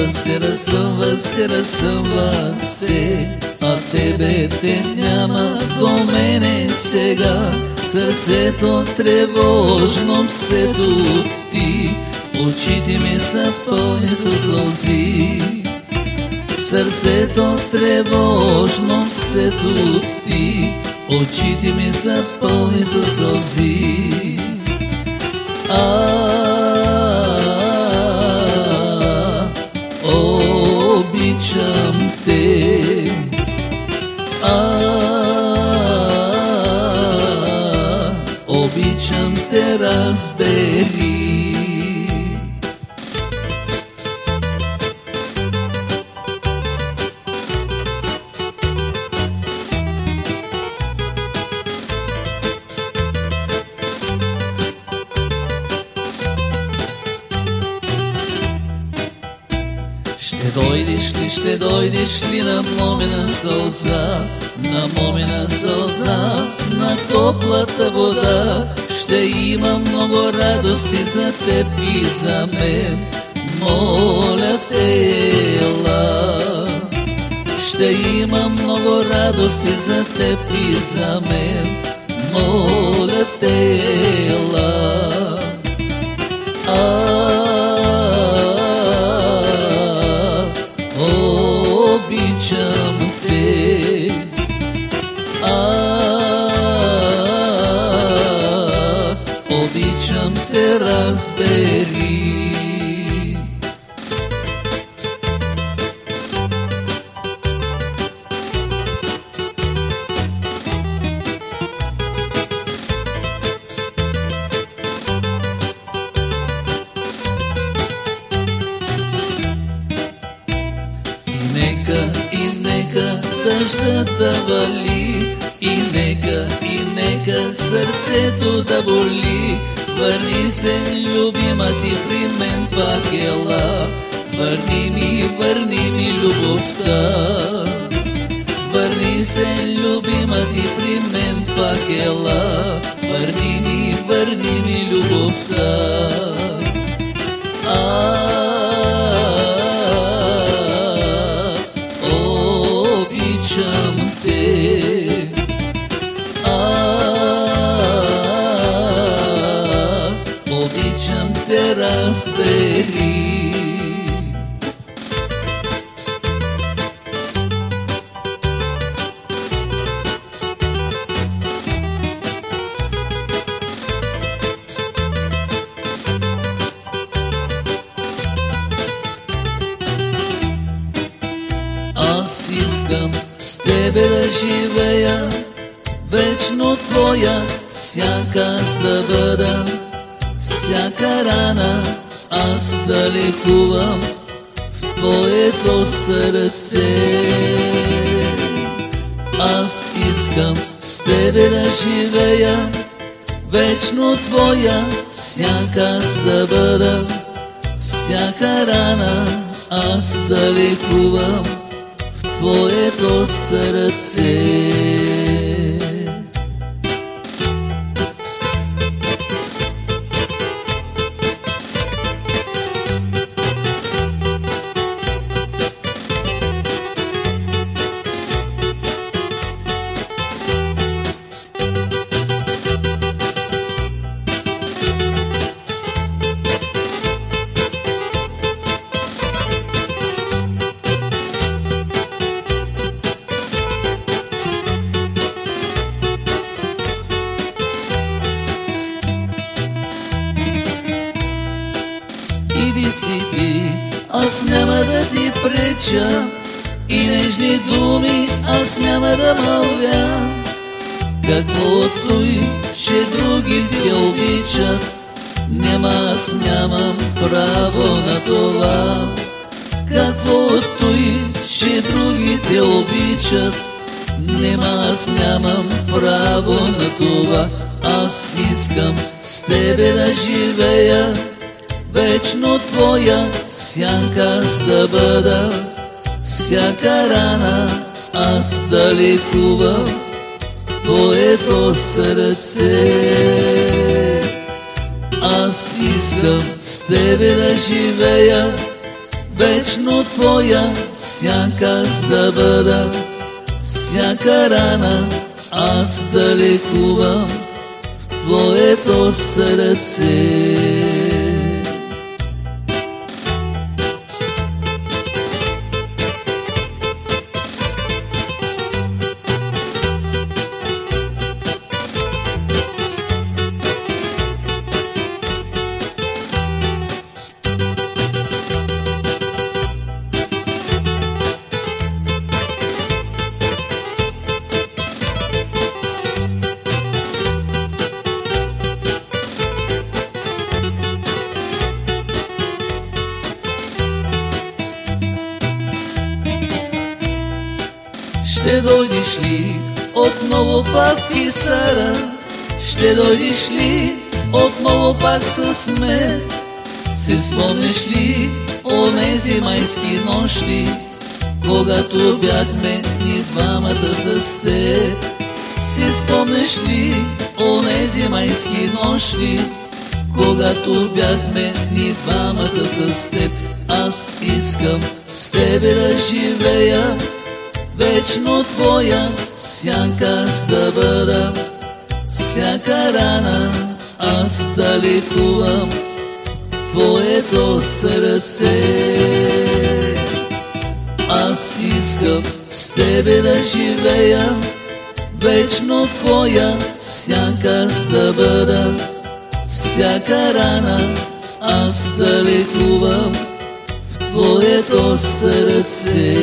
разсъмва се, разсъмва се, разсъмва се, а тебе те няма до мене сега. Сърцето тревожно все ти, очите ми са пълни със сълзи. Сърцето тревожно все ти, очите ми са пълни със сълзи. А, обичам те, разбери. Дойдеш ли, ще дойдеш ли на момена сълза, на момена сълза, на топлата вода. Ще има много радости за теб и за мен, моля те, ела. Ще има много радости за теб и за мен, моля те, ела. Разбери. Нека, и нека дъждът да вали, и нека, и нека сърцето да боли. Върни се, любима ти при мен пак ела, върни ми, върни ми любовта. Върни се, любима ти при мен пак ела, те, разбери. Аз искам с тебе да живея, вечно твоя, всяка аз да бъда, всяка рана аз да лекувам в твоето сърце. Аз искам с тебе да живея, вечно твоя, всяка аз да бъда, всяка рана аз да лекувам в твоето сърце. Иди си ти, аз няма да ти преча. И нежни думи аз няма да мълвя. Каквото и, че други те обичат. Нема аз нямам право на това. Каквото и, че други те обичат. Нема аз нямам право на това. Аз искам с тебе да живея Вечно твоя сянка аз да бъда. Всяка рана аз да лекувам Твоето сърце. Аз искам с тебе да живея. Вечно твоя сянка аз да бъда. Всяка рана аз да лекувам В твоето сърце Ще дойдеш ли отново пак в Хисара? Ще дойдеш ли отново пак с мен? Се спомнеш ли онези майски нощи, когато бяхме ни двамата с теб? Си спомнеш ли онези майски нощи, когато бяхме ни двамата с теб? Аз искам с тебе да живея Вечно твоя сянка аз да бъда. Всяка рана аз да лекувам Твоето сърце. Аз искам с тебе да живея Вечно твоя сянка аз да бъда. Всяка рана аз да лекувам В твоето сърце